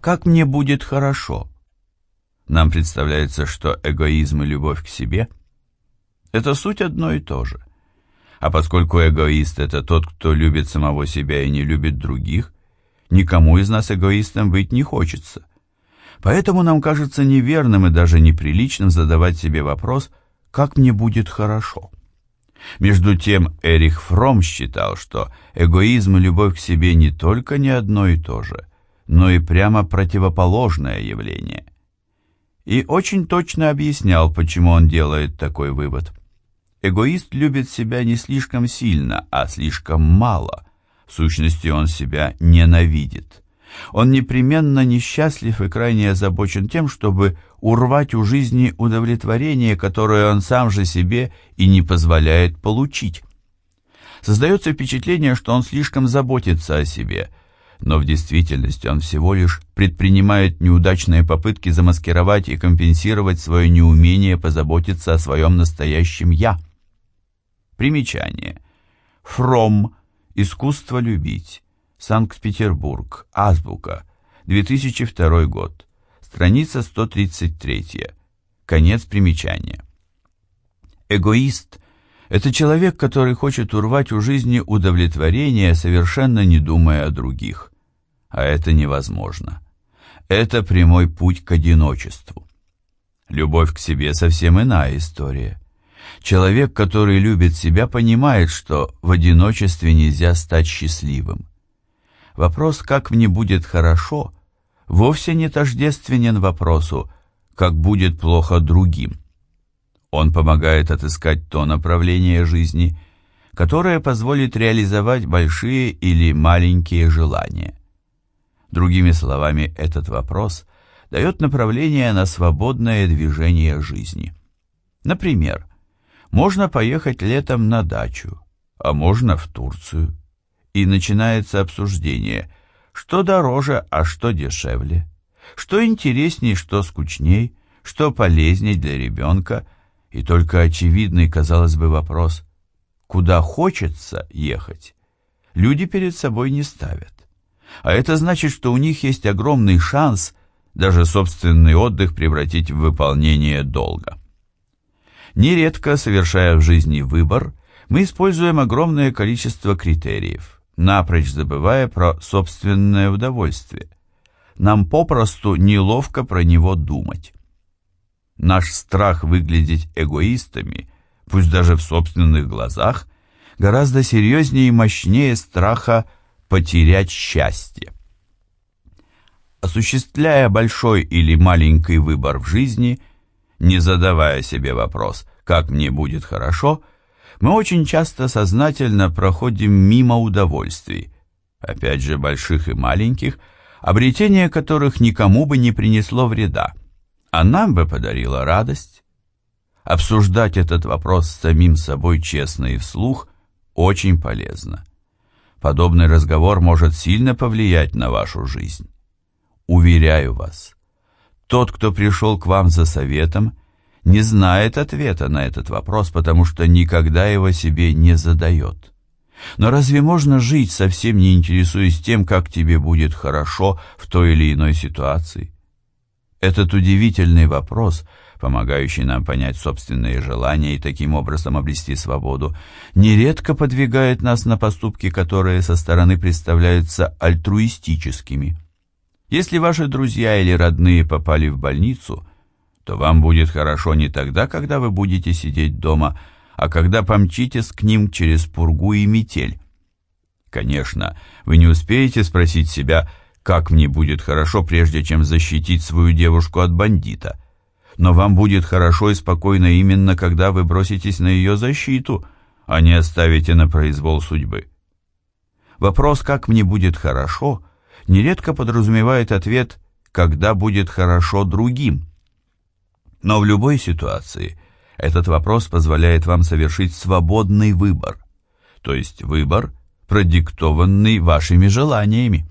как мне будет хорошо. Нам представляется, что эгоизм и любовь к себе – это суть одно и то же. А поскольку эгоист – это тот, кто любит самого себя и не любит других, никому из нас эгоистом быть не хочется. Поэтому нам кажется неверным и даже неприличным задавать себе вопрос «как мне будет хорошо?». Между тем Эрих Фром считал, что эгоизм и любовь к себе не только не одно и то же, но и прямо противоположное явление. И очень точно объяснял, почему он делает такой вывод. Эгоист любит себя не слишком сильно, а слишком мало. В сущности, он себя ненавидит. Он непременно несчастлив и крайне озабочен тем, чтобы урвать у жизни удовлетворение, которое он сам же себе и не позволяет получить. Создается впечатление, что он слишком заботится о себе, но в действительности он всего лишь предпринимает неудачные попытки замаскировать и компенсировать свое неумение позаботиться о своем настоящем «я». Примечание. Фром. Искусство любить. Санкт-Петербург. Азбука. 2002 год. Страница 133. Конец примечания. Эгоист – это человек, который хочет урвать у жизни удовлетворение, совершенно не думая о других. А это невозможно. Это прямой путь к одиночеству. Любовь к себе совсем иная история. Человек, который любит себя, понимает, что в одиночестве нельзя стать счастливым. Вопрос «как мне будет хорошо» вовсе не тождественен вопросу «как будет плохо другим». Он помогает отыскать то направление жизни, которое позволит реализовать большие или маленькие желания. Другими словами, этот вопрос дает направление на свободное движение жизни. Например, можно поехать летом на дачу, а можно в Турцию. И начинается обсуждение, что дороже, а что дешевле, что интересней, что скучней, что полезней для ребенка, и только очевидный, казалось бы, вопрос, куда хочется ехать, люди перед собой не ставят. А это значит, что у них есть огромный шанс даже собственный отдых превратить в выполнение долга. Нередко, совершая в жизни выбор, мы используем огромное количество критериев, напрочь забывая про собственное удовольствие. Нам попросту неловко про него думать. Наш страх выглядеть эгоистами, пусть даже в собственных глазах, гораздо серьезнее и мощнее страха потерять счастье. Осуществляя большой или маленький выбор в жизни – не задавая себе вопрос «как мне будет хорошо», мы очень часто сознательно проходим мимо удовольствий, опять же больших и маленьких, обретение которых никому бы не принесло вреда, а нам бы подарило радость. Обсуждать этот вопрос с самим собой честно и вслух очень полезно. Подобный разговор может сильно повлиять на вашу жизнь. Уверяю вас, тот, кто пришел к вам за советом, не знает ответа на этот вопрос, потому что никогда его себе не задает. Но разве можно жить, совсем не интересуясь тем, как тебе будет хорошо в той или иной ситуации? Этот удивительный вопрос, помогающий нам понять собственные желания и таким образом обрести свободу, нередко подвигает нас на поступки, которые со стороны представляются альтруистическими. Если ваши друзья или родные попали в больницу, то вам будет хорошо не тогда, когда вы будете сидеть дома, а когда помчитесь к ним через пургу и метель. Конечно, вы не успеете спросить себя, как мне будет хорошо, прежде чем защитить свою девушку от бандита. Но вам будет хорошо и спокойно именно, когда вы броситесь на ее защиту, а не оставите на произвол судьбы. Вопрос «как мне будет хорошо» нередко подразумевает ответ «когда будет хорошо другим». Но в любой ситуации этот вопрос позволяет вам совершить свободный выбор, то есть выбор, продиктованный вашими желаниями.